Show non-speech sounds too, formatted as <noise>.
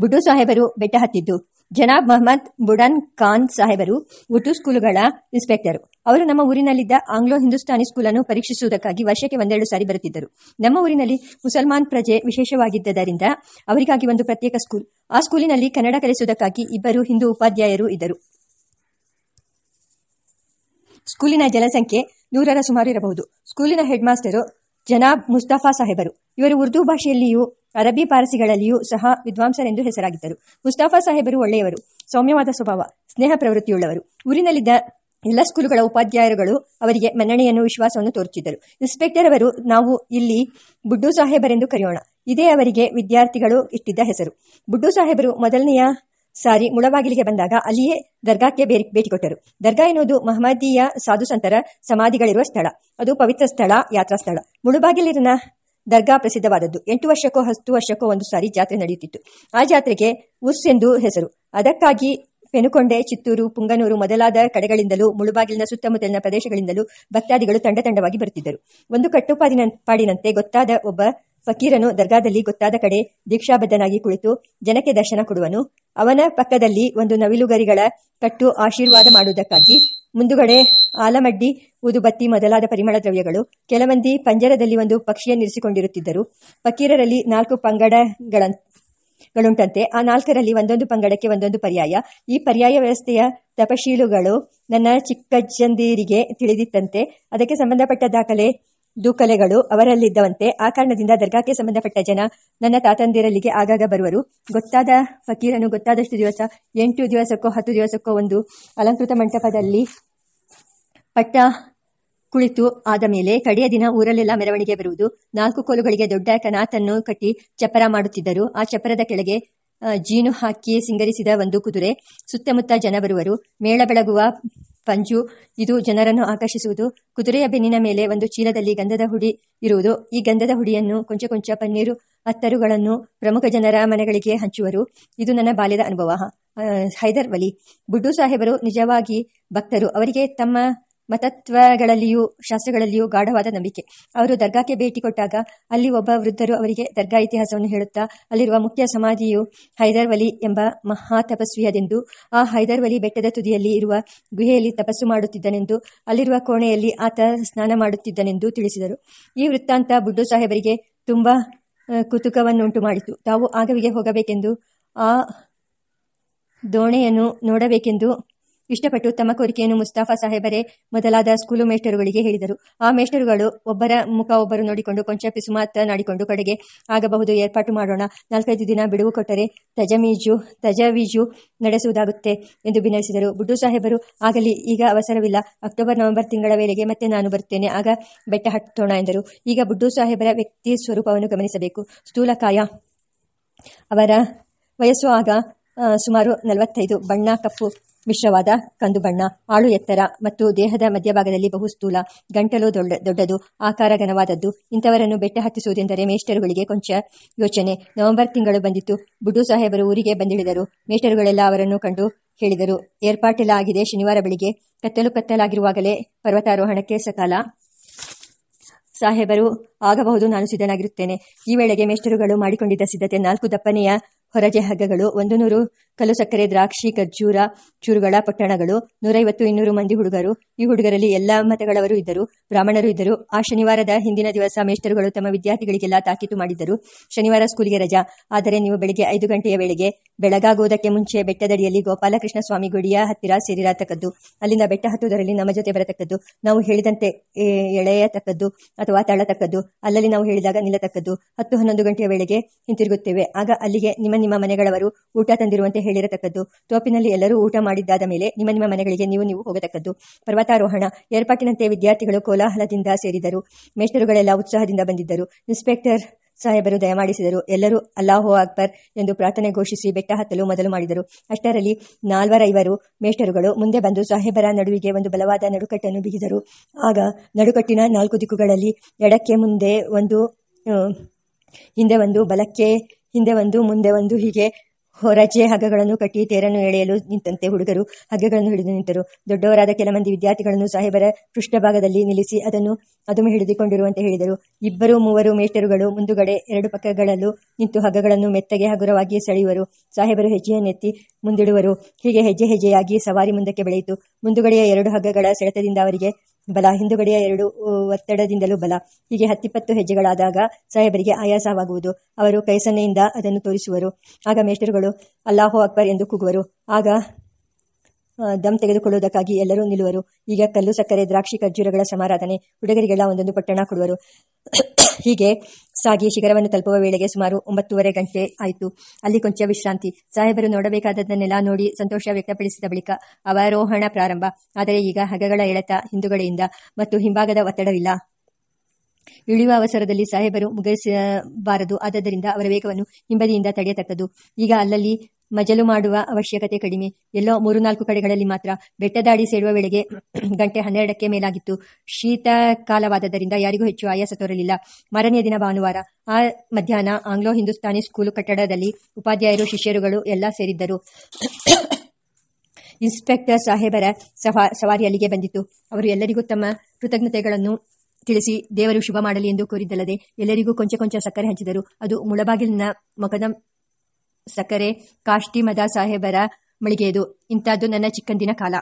ಬುಡ್ಡು ಸಾಹೇಬರು ಬೆಟ್ಟ ಹತ್ತಿದ್ದು. ಜನಾಬ್ ಮೊಹಮ್ಮದ್ ಬುಡನ್ ಖಾನ್ ಸಾಹೇಬರು ಉರ್ದು ಸ್ಕೂಲುಗಳ ಇನ್ಸ್ಪೆಕ್ಟರ್. ಅವರು ನಮ್ಮ ಊರಿನಲ್ಲಿದ್ದ ಆಂಗ್ಲೋ ಹಿಂದೂಸ್ತಾನಿ ಸ್ಕೂಲನ್ನು ಪರೀಕ್ಷಿಸುವುದಕ್ಕಾಗಿ ವರ್ಷಕ್ಕೆ ಒಂದೆರಡು ಸಾರಿ ಬರುತ್ತಿದ್ದರು. ನಮ್ಮ ಊರಿನಲ್ಲಿ ಮುಸಲ್ಮಾನ್ ಪ್ರಜೆ ವಿಶೇಷವಾಗಿದ್ದರಿಂದ ಅವರಿಗಾಗಿ ಒಂದು ಪ್ರತ್ಯೇಕ ಸ್ಕೂಲ್. ಆ ಸ್ಕೂಲಿನಲ್ಲಿ ಕನ್ನಡ ಕಲಿಸುವುದಕ್ಕಾಗಿ ಇಬ್ಬರು ಹಿಂದೂ ಉಪಾಧ್ಯಾಯರು ಇದ್ದರು. ಸ್ಕೂಲಿನ ಜನಸಂಖ್ಯೆ ನೂರರ ಸುಮಾರು ಇರಬಹುದು. ಸ್ಕೂಲಿನ ಹೆಡ್ ಮಾಸ್ಟರು ಜನಾಬ್ ಮುಸ್ತಫಾ ಸಾಹೇಬರು. ಇವರು ಉರ್ದು ಭಾಷೆಯಲ್ಲಿಯೂ ಅರಬ್ಬಿ ಪಾರಸಿಗಳಲ್ಲಿಯೂ ಸಹ ವಿದ್ವಾಂಸರೆಂದು ಹೆಸರಾಗಿದ್ದರು. ಮುಸ್ತಾಫಾ ಸಾಹೇಬರು ಒಳ್ಳೆಯವರು. ಸೌಮ್ಯವಾದ ಸ್ವಭಾವ, ಸ್ನೇಹ ಪ್ರವೃತ್ತಿಯುಳ್ಳವರು. ಊರಿನಲ್ಲಿದ್ದ ಎಲ್ಲ ಸ್ಕೂಲುಗಳ ಉಪಾಧ್ಯಾಯರುಗಳು ಅವರಿಗೆ ಮನ್ನಣೆಯನ್ನು, ವಿಶ್ವಾಸವನ್ನು ತೋರುತ್ತಿದ್ದರು. ಇನ್ಸ್ಪೆಕ್ಟರ್ ಅವರು, ನಾವು ಇಲ್ಲಿ ಬುಡ್ಡು ಸಾಹೇಬರೆಂದು ಕರೆಯೋಣ. ಇದೇ ಅವರಿಗೆ ವಿದ್ಯಾರ್ಥಿಗಳು ಇಟ್ಟಿದ್ದ ಹೆಸರು. ಬುಡ್ಡು ಸಾಹೇಬರು ಮೊದಲನೆಯ ಸಾರಿ ಮುಳಬಾಗಿಲಿಗೆ ಬಂದಾಗ ಅಲ್ಲಿಯೇ ದರ್ಗಾಕ್ಕೆ ಬೇರೆ, ಭೇಟಿ ಕೊಟ್ಟರು. ದರ್ಗಾ ಎನ್ನುವುದು ಮಹಮ್ಮದೀಯ ಸಾಧು ಸಂತರ ಸಮಾಧಿಗಳಿರುವ ಸ್ಥಳ. ಅದು ಪವಿತ್ರ ಸ್ಥಳ, ಯಾತ್ರಾ ಸ್ಥಳ. ಮುಳುಬಾಗಿಲಿನ ದರ್ಗಾ ಪ್ರಸಿದ್ಧವಾದದ್ದು. ಎಂಟು ವರ್ಷಕ್ಕೋ, ಹತ್ತು ವರ್ಷಕ್ಕೋ ಒಂದು ಸಾರಿ ಜಾತ್ರೆ ನಡೆಯುತ್ತಿತ್ತು. ಆ ಜಾತ್ರೆಗೆ ಉಸ್ ಎಂದು ಹೆಸರು. ಅದಕ್ಕಾಗಿ ಪೆನುಕೊಂಡೆ, ಚಿತ್ತೂರು, ಪುಂಗನೂರು ಮೊದಲಾದ ಕಡೆಗಳಿಂದಲೂ, ಮುಳುಬಾಗಿಲಿನ ಸುತ್ತಮುತ್ತಲಿನ ಪ್ರದೇಶಗಳಿಂದಲೂ ಭಕ್ತಾದಿಗಳು ತಂಡ ತಂಡವಾಗಿ ಬರುತ್ತಿದ್ದರು. ಒಂದು ಕಟ್ಟುಪಾಡಿನ, ಪಾಡಿನಂತೆ ಗೊತ್ತಾದ ಒಬ್ಬ ಫಕೀರನು ದರ್ಗಾದಲ್ಲಿ ಗೊತ್ತಾದ ಕಡೆ ದೀಕ್ಷಾಬದ್ಧನಾಗಿ ಕುಳಿತು ಜನಕ್ಕೆ ದರ್ಶನ ಕೊಡುವನು. ಅವನ ಪಕ್ಕದಲ್ಲಿ ಒಂದು ನವಿಲುಗರಿಗಳ ಕಟ್ಟು ಆಶೀರ್ವಾದ ಮಾಡುವುದಕ್ಕಾಗಿ ಮುಂದುಗಡೆ ಆಲಮಡ್ಡಿ ಊದುಬತ್ತಿ ಮೊದಲಾದ ಪರಿಮಳ ದ್ರವ್ಯಗಳು. ಕೆಲವಂದಿ ಪಂಜರದಲ್ಲಿ ಒಂದು ಪಕ್ಷಿಯನ್ನಿರಿಸಿಕೊಂಡಿರುತ್ತಿದ್ದರು ಫಕೀರರಲ್ಲಿ ನಾಲ್ಕು ಪಂಗಡಗಳ ಗಳುಂಟಂತೆ ಆ ನಾಲ್ಕರಲ್ಲಿ ಒಂದೊಂದು ಪಂಗಡಕ್ಕೆ ಒಂದೊಂದು ಪರ್ಯಾಯ. ಈ ಪರ್ಯಾಯ ವ್ಯವಸ್ಥೆಯ ತಪಶೀಲುಗಳು ನನ್ನ ಚಿಕ್ಕಜ್ಜಂದಿರಿಗೆ ತಿಳಿದಿತ್ತಂತೆ. ಅದಕ್ಕೆ ಸಂಬಂಧಪಟ್ಟ ದಾಖಲೆ ದೂಕಲೆಗಳು ಅವರಲ್ಲಿದ್ದವಂತೆ ಆ ಕಾರಣದಿಂದ ದರ್ಗಾಕ್ಕೆ ಸಂಬಂಧಪಟ್ಟ ಜನ ನನ್ನ ತಾತಂದಿರಲ್ಲಿಗೆ ಆಗಾಗ ಬರುವರು. ಗೊತ್ತಾದ ಫಕೀರನು ಗೊತ್ತಾದಷ್ಟು ದಿವಸ, ಎಂಟು ದಿವಸಕ್ಕೋ ಹತ್ತು ದಿವಸಕ್ಕೋ ಒಂದು ಅಲಂಕೃತ ಮಂಟಪದಲ್ಲಿ ಪಟ್ಟ ಕುಳಿತು ಆದ ಮೇಲೆ ಕಡೆಯ ದಿನ ಊರಲ್ಲೆಲ್ಲ ಮೆರವಣಿಗೆ ಬರುವುದು. ನಾಲ್ಕು ಕೋಲುಗಳಿಗೆ ದೊಡ್ಡ ಕನಾತನ್ನು ಕಟ್ಟಿ ಚಪ್ಪರ ಮಾಡುತ್ತಿದ್ದರು. ಆ ಚಪ್ಪರದ ಕೆಳಗೆ ಜೀನು ಹಾಕಿ ಸಿಂಗರಿಸಿದ ಒಂದು ಕುದುರೆ, ಸುತ್ತಮುತ್ತ ಜನ ಬರುವರು. ಮೇಳ ಬೆಳಗುವ ಪಂಜು, ಇದು ಜನರನ್ನು ಆಕರ್ಷಿಸುವುದು. ಕುದುರೆಯ ಬೆನ್ನಿನ ಮೇಲೆ ಒಂದು ಚೀಲದಲ್ಲಿ ಗಂಧದ ಹುಡಿ ಇರುವುದು. ಈ ಗಂಧದ ಹುಡಿಯನ್ನು ಕೊಂಚ ಕೊಂಚ ಪನ್ನೀರು ಅತ್ತರುಗಳನ್ನು ಪ್ರಮುಖ ಜನರ ಮನೆಗಳಿಗೆ ಹಂಚುವರು. ಇದು ನನ್ನ ಬಾಲ್ಯದ ಅನುಭವ. ಹೈದರ್ ವಲಿ. ಬುಡ್ಡು ಸಾಹೇಬರು ನಿಜವಾಗಿ ಭಕ್ತರು. ಅವರಿಗೆ ತಮ್ಮ ಮತತ್ವಗಳಲ್ಲಿಯೂ, ಶಾಸ್ತ್ರಗಳಲ್ಲಿಯೂ ಗಾಢವಾದ ನಂಬಿಕೆ. ಅವರು ದರ್ಗಾಕ್ಕೆ ಭೇಟಿ ಕೊಟ್ಟಾಗ ಅಲ್ಲಿ ಒಬ್ಬ ವೃದ್ಧರು ಅವರಿಗೆ ದರ್ಗಾ ಇತಿಹಾಸವನ್ನು ಹೇಳುತ್ತಾ, ಅಲ್ಲಿರುವ ಮುಖ್ಯ ಸಮಾಧಿಯು ಹೈದರ್ ವಲಿ ಎಂಬ ಮಹಾ ತಪಸ್ವಿಯದೆಂದು, ಆ ಹೈದರ್ ವಲಿ ಬೆಟ್ಟದ ತುದಿಯಲ್ಲಿ ಇರುವ ಗುಹೆಯಲ್ಲಿ ತಪಸ್ಸು ಮಾಡುತ್ತಿದ್ದನೆಂದು, ಅಲ್ಲಿರುವ ಕೋಣೆಯಲ್ಲಿ ಆತ ಸ್ನಾನ ಮಾಡುತ್ತಿದ್ದನೆಂದು ತಿಳಿಸಿದರು. ಈ ವೃತ್ತಾಂತ ಬುಡ್ಡು ಸಾಹೇಬರಿಗೆ ತುಂಬಾ ಕುತುಕವನ್ನುಂಟು ಮಾಡಿತು. ತಾವು ಆಗವಿಗೆ ಹೋಗಬೇಕೆಂದು, ಆ ದೋಣೆಯನ್ನು ನೋಡಬೇಕೆಂದು ಇಷ್ಟಪಟ್ಟು ತಮ್ಮ ಕೋರಿಕೆಯನ್ನು ಮುಸ್ತಾಫಾ ಸಾಹೇಬರೇ ಮೊದಲಾದ ಸ್ಕೂಲು ಮೇಷ್ಟರುಗಳಿಗೆ ಹೇಳಿದರು. ಆ ಮೇಷ್ಟರುಗಳು ಒಬ್ಬರ ಮುಖ ಒಬ್ಬರು ನೋಡಿಕೊಂಡು ಕೊಂಚ ಪಿಸುಮಾತನಾಡಿಕೊಂಡು ಕಡೆಗೆ ಆಗಬಹುದು ಏರ್ಪಾಟು ಮಾಡೋಣ. ನಾಲ್ಕೈದು ದಿನ ಬಿಡುವು ಕೊಟ್ಟರೆ ತಜಮೀಜು, ತಜವೀಜು ನಡೆಸುವುದಾಗುತ್ತೆ ಎಂದು ಭಿನ್ನಯಿಸಿದರು ಬುಡ್ಡು ಸಾಹೇಬರು, ಆಗಲಿ, ಈಗ ಅವಸರವಿಲ್ಲ. ಅಕ್ಟೋಬರ್, ನವೆಂಬರ್ ತಿಂಗಳ ವೇಳೆಗೆ ಮತ್ತೆ ನಾನು ಬರುತ್ತೇನೆ ಆಗ ಬೆಟ್ಟ ಹತ್ತೋಣ ಎಂದರು. ಈಗ ಬುಡ್ಡು ಸಾಹೇಬರ ವ್ಯಕ್ತಿ ಸ್ವರೂಪವನ್ನು ಗಮನಿಸಬೇಕು. ಸ್ಥೂಲಕಾಯ ಅವರ ವಯಸ್ಸು ಆಗ ಸುಮಾರು ನಲವತ್ತೈದು. ಬಣ್ಣ, ಕಪ್ಪು. ಮಿಶ್ರವಾದ ಕಂದು ಬಣ್ಣ, ಆಳು ಎತ್ತರ ಮತ್ತು ದೇಹದ ಮಧ್ಯಭಾಗದಲ್ಲಿ ಬಹು ಸ್ಥೂಲ, ಗಂಟಲು ದೊಡ್ಡ ದೊಡ್ಡದು, ಆಕಾರ ಘನವಾದದ್ದು, ಇಂಥವರನ್ನು ಬೆಟ್ಟ ಹತ್ತಿಸುವುದೆಂದರೆ ಮೇಷ್ಟರುಗಳಿಗೆ ಕೊಂಚ ಯೋಚನೆ. ನವೆಂಬರ್ ತಿಂಗಳು ಬಂದಿತ್ತು. ಬುಡ್ಡು ಸಾಹೇಬರು ಊರಿಗೆ ಬಂದಿಳಿದರು. ಮೇಷ್ಟರುಗಳೆಲ್ಲ ಅವರನ್ನು ಕಂಡು ಹೇಳಿದರು. ಏರ್ಪಾಟೆಲ್ಲ ಆಗಿದೆ. ಶನಿವಾರ ಬೆಳಿಗ್ಗೆ ಕತ್ತಲು ಕತ್ತಲಾಗಿರುವಾಗಲೇ ಪರ್ವತಾರೋಹಣಕ್ಕೆ ಸಕಾಲ. ಸಾಹೇಬರು ಆಗಬಹುದು ನಾನು ಸಿದ್ಧನಾಗಿರುತ್ತೇನೆ. ಈ ವೇಳೆಗೆ ಮೇಷ್ಟರುಗಳು ಮಾಡಿಕೊಂಡಿದ್ದ ಸಿದ್ಧತೆ ನಾಲ್ಕು ದಪ್ಪನೆಯ ಹೊರಜೆ ಹಗ್ಗಗಳು ಒಂದು ನೂರು ಕಲ್ಲು ಸಕ್ಕರೆ, ದ್ರಾಕ್ಷಿ, ಖರ್ಜೂರ, ಚೂರುಗಳ ಪಟ್ಟಣಗಳು, ನೂರೈವತ್ತು ಇನ್ನೂರು ಮಂದಿ ಹುಡುಗರು. ಈ ಹುಡುಗರಲ್ಲಿ ಎಲ್ಲ ಮತಗಳವರು ಇದ್ದರು, ಬ್ರಾಹ್ಮಣರು ಇದ್ದರು. ಆ ಶನಿವಾರದ ಹಿಂದಿನ ದಿವಸ ಮೇಷ್ಟರುಗಳು ತಮ್ಮ ವಿದ್ಯಾರ್ಥಿಗಳಿಗೆಲ್ಲ ತಾಕೀತು ಮಾಡಿದ್ದರು. ಶನಿವಾರ ಸ್ಕೂಲಿಗೆ ರಜಾ. ಆದರೆ ನೀವು ಬೆಳಿಗ್ಗೆ ಐದು ಗಂಟೆಯ ವೇಳೆಗೆ ಬೆಳಗಾಗುವುದಕ್ಕೆ ಮುಂಚೆ ಬೆಟ್ಟದಡಿಯಲ್ಲಿ ಗೋಪಾಲಕೃಷ್ಣ ಸ್ವಾಮಿ ಗುಡಿಯ ಹತ್ತಿರ ಸೇರಿರತಕ್ಕದ್ದು. ಅಲ್ಲಿಂದ ಬೆಟ್ಟ ಹತ್ತುವುದರಲ್ಲಿ ನಮ್ಮ ಜೊತೆ ಬರತಕ್ಕದ್ದು. ನಾವು ಹೇಳಿದಂತೆ ಎಳೆಯತಕ್ಕದ್ದು ಅಥವಾ ತಳ್ಳತಕ್ಕದ್ದು. ಅಲ್ಲಲ್ಲಿ ನಾವು ಹೇಳಿದಾಗ ನಿಲ್ಲತಕ್ಕದ್ದು. ಹತ್ತು ಹನ್ನೊಂದು ಗಂಟೆಯ ವೇಳೆಗೆ ಹಿಂತಿರುಗುತ್ತೇವೆ. ಆಗ ಅಲ್ಲಿಗೆ ನಿಮ್ಮ ನಿಮ್ಮ ಮನೆಗಳವರು ಊಟ ತಂದಿರುವಂತೆ ಹೇಳಿರತಕ್ಕದ್ದು. ತೋಪಿನಲ್ಲಿ ಎಲ್ಲರೂ ಊಟ ಮಾಡಿದ್ದಾದ ಮೇಲೆ ನಿಮ್ಮ ನಿಮ್ಮ ಮನೆಗಳಿಗೆ ನೀವು ನೀವು ಹೋಗತಕ್ಕದ್ದು. ಪರ್ವತಾರೋಹಣ, ಏರ್ಪಾಟಿನಂತೆ ವಿದ್ಯಾರ್ಥಿಗಳು ಕೋಲಾಹಲದಿಂದ ಸೇರಿದರು. ಮೇಷ್ಟರುಗಳೆಲ್ಲ ಉತ್ಸಾಹದಿಂದ ಬಂದಿದ್ದರು. ಇನ್ಸ್ಪೆಕ್ಟರ್ ಸಾಹೇಬರು ದಯಮಾಡಿಸಿದರು. ಎಲ್ಲರೂ ಅಲ್ಲಾಹೋ ಅಕ್ಬರ್ ಎಂದು ಪ್ರಾರ್ಥನೆ ಘೋಷಿಸಿ ಬೆಟ್ಟ ಹತ್ತಲು ಮೊದಲು ಮಾಡಿದರು. ಅಷ್ಟರಲ್ಲಿ ನಾಲ್ವರೈವರು ಮೇಷ್ಟರುಗಳು ಮುಂದೆ ಬಂದು ಸಾಹೇಬರ ನಡುವಿಗೆ ಒಂದು ಬಲವಾದ ನಡುಕಟ್ಟನ್ನು ಬಿಗಿದರು. ಆಗ ನಡುಕಟ್ಟಿನ ನಾಲ್ಕು ದಿಕ್ಕುಗಳಲ್ಲಿ ಎಡಕ್ಕೆ ಮುಂದೆ ಒಂದು ಹಿಂದೆ ಒಂದು ಬಲಕ್ಕೆ ಹಿಂದೆ ಒಂದು, ಮುಂದೆ ಒಂದು, ಹೀಗೆ ಹೊರಚೆ ಹಗ್ಗಗಳನ್ನು ಕಟ್ಟಿ ತೇರನ್ನು ಎಳೆಯಲು ನಿಂತಂತೆ ಹುಡುಗರು ಹಗ್ಗಗಳನ್ನು ಹಿಡಿದು ನಿಂತರು. ದೊಡ್ಡವರಾದ ಕೆಲ ಮಂದಿ ವಿದ್ಯಾರ್ಥಿಗಳನ್ನು ಸಾಹೇಬರ ಪೃಷ್ಠಭಾಗದಲ್ಲಿ ನಿಲ್ಲಿಸಿ ಅದನ್ನು ಅದುಮೆ ಹಿಡಿದುಕೊಂಡಿರುವಂತೆ ಹೇಳಿದರು. ಇಬ್ಬರು, ಮೂವರು ಮೇಷ್ಟರುಗಳು ಮುಂದುಗಡೆ ಎರಡು ಪಕ್ಕಗಳಲ್ಲೂ ನಿಂತು ಹಗ್ಗಗಳನ್ನು ಮೆತ್ತಗೆ ಹಗುರವಾಗಿ ಸೆಳೆಯುವರು. ಸಾಹೇಬರು ಹೆಜ್ಜೆಯನ್ನೆತ್ತಿ ಮುಂದಿಡುವರು. ಹೀಗೆ ಹೆಜ್ಜೆ ಹೆಜ್ಜೆಯಾಗಿ ಸವಾರಿ ಮುಂದಕ್ಕೆ ಬೆಳೆಯಿತು. ಮುಂದುಗಡೆಯ ಎರಡು ಹಗ್ಗಗಳ ಸೆಳೆತದಿಂದ ಅವರಿಗೆ ಬಲ. ಹಿಂದುಗಡೆಯ ಎರಡು ಒತ್ತಡದಿಂದಲೂ ಬಲ. ಹೀಗೆ ಹತ್ತಿಪ್ಪತ್ತು ಹೆಜ್ಜೆಗಳಾದಾಗ ಸಾಹೇಬರಿಗೆ ಆಯಾಸವಾಗುವುದು. ಅವರು ಕೈಸನ್ನೆಯಿಂದ ಅದನ್ನು ತೋರಿಸುವರು. ಆಗ ಮೇಷ್ಟರುಗಳು, ಅಲ್ಲಾಹೋ ಅಕ್ಬರ್ ಎಂದು ಕೂಗುವರು. ಆಗ ದಮ್ ತೆಗೆದುಕೊಳ್ಳುವುದಕ್ಕಾಗಿ ಎಲ್ಲರೂ ನಿಲ್ಲುವರು. ಈಗ ಕಲ್ಲು ಸಕ್ಕರೆ, ದ್ರಾಕ್ಷಿ, ಖರ್ಜೂರಗಳ ಸಮಾರಾಧನೆ. ಹುಡುಗರಿಗೆಲ್ಲ ಒಂದೊಂದು ಪಟ್ಟಣ ಕೊಡುವರು. ಹೀಗೆ ಸಾಗಿ ಶಿಖರವನ್ನು ತಲುಪುವ ವೇಳೆಗೆ ಸುಮಾರು ಒಂಬತ್ತೂವರೆ ಗಂಟೆ ಆಯಿತು. ಅಲ್ಲಿ ಕೊಂಚ ವಿಶ್ರಾಂತಿ. ಸಾಹೇಬರು ನೋಡಬೇಕಾದದ್ದನ್ನೆಲ್ಲ ನೋಡಿ ಸಂತೋಷ ವ್ಯಕ್ತಪಡಿಸಿದ ಬಳಿಕ ಅವರೋಹಣ ಪ್ರಾರಂಭ. ಆದರೆ ಈಗ ಹಗಗಳ ಎಳೆತ ಹಿಂದುಗಡೆಯಿಂದ ಮತ್ತು ಹಿಂಭಾಗದ ಒತ್ತಡವಿಲ್ಲ. ಇಳಿಯುವ ಅವಸರದಲ್ಲಿ ಸಾಹೇಬರು ಮುಗಿಸಬಾರದು ಆದ್ದರಿಂದ ಅವರ ವೇಗವನ್ನು ಹಿಂಬದಿಯಿಂದ ತಡೆಯತಕ್ಕದು ಈಗ ಅಲ್ಲಲ್ಲಿ ಮಜಲು ಮಾಡುವ ಅವಶ್ಯಕತೆ ಕಡಿಮೆ. ಎಲ್ಲೋ ಮೂರು ನಾಲ್ಕು ಕಡೆಗಳಲ್ಲಿ ಮಾತ್ರ ಬೆಟ್ಟದಾಡಿ ಸೇರುವ ವೇಳೆಗೆ <clears throat> ಗಂಟೆ ಹನ್ನೆರಡಕ್ಕೆ ಮೇಲಾಗಿತ್ತು. ಶೀತ ಕಾಲವಾದದರಿಂದ ಯಾರಿಗೂ ಹೆಚ್ಚು ಆಯಾಸ ತೋರಲಿಲ್ಲ. ಮಾರನೆಯ ದಿನ ಭಾನುವಾರ. ಆ ಮಧ್ಯಾಹ್ನ ಆಂಗ್ಲೋ ಹಿಂದೂಸ್ತಾನಿ ಸ್ಕೂಲು ಕಟ್ಟಡದಲ್ಲಿ ಉಪಾಧ್ಯಾಯರು, ಶಿಷ್ಯರುಗಳು ಎಲ್ಲ ಸೇರಿದ್ದರು. <clears throat> ಇನ್ಸ್ಪೆಕ್ಟರ್ ಸಾಹೇಬರ ಸಫಾ ಸವಾರಿ ಅಲ್ಲಿಗೆ ಬಂದಿತ್ತು. ಅವರು ಎಲ್ಲರಿಗೂ ತಮ್ಮ ಕೃತಜ್ಞತೆಗಳನ್ನು ತಿಳಿಸಿ ದೇವರು ಶುಭ ಮಾಡಲಿ ಎಂದು ಕೋರಿದ್ದಲ್ಲದೆ ಎಲ್ಲರಿಗೂ ಕೊಂಚ ಕೊಂಚ ಸಕ್ಕರೆ ಹಂಚಿದರು. ಅದು ಮುಳಬಾಗಿಲಿನ ಮೊಕದಂ ಸಕ್ಕರೆ ಕಾಷ್ಟಿ ಮದ ಸಾಹೇಬರ ಮಳಿಗೆಯದು ಇಂಥದ್ದು ನನ್ನ ಚಿಕ್ಕಂದಿನ ಕಾಲ.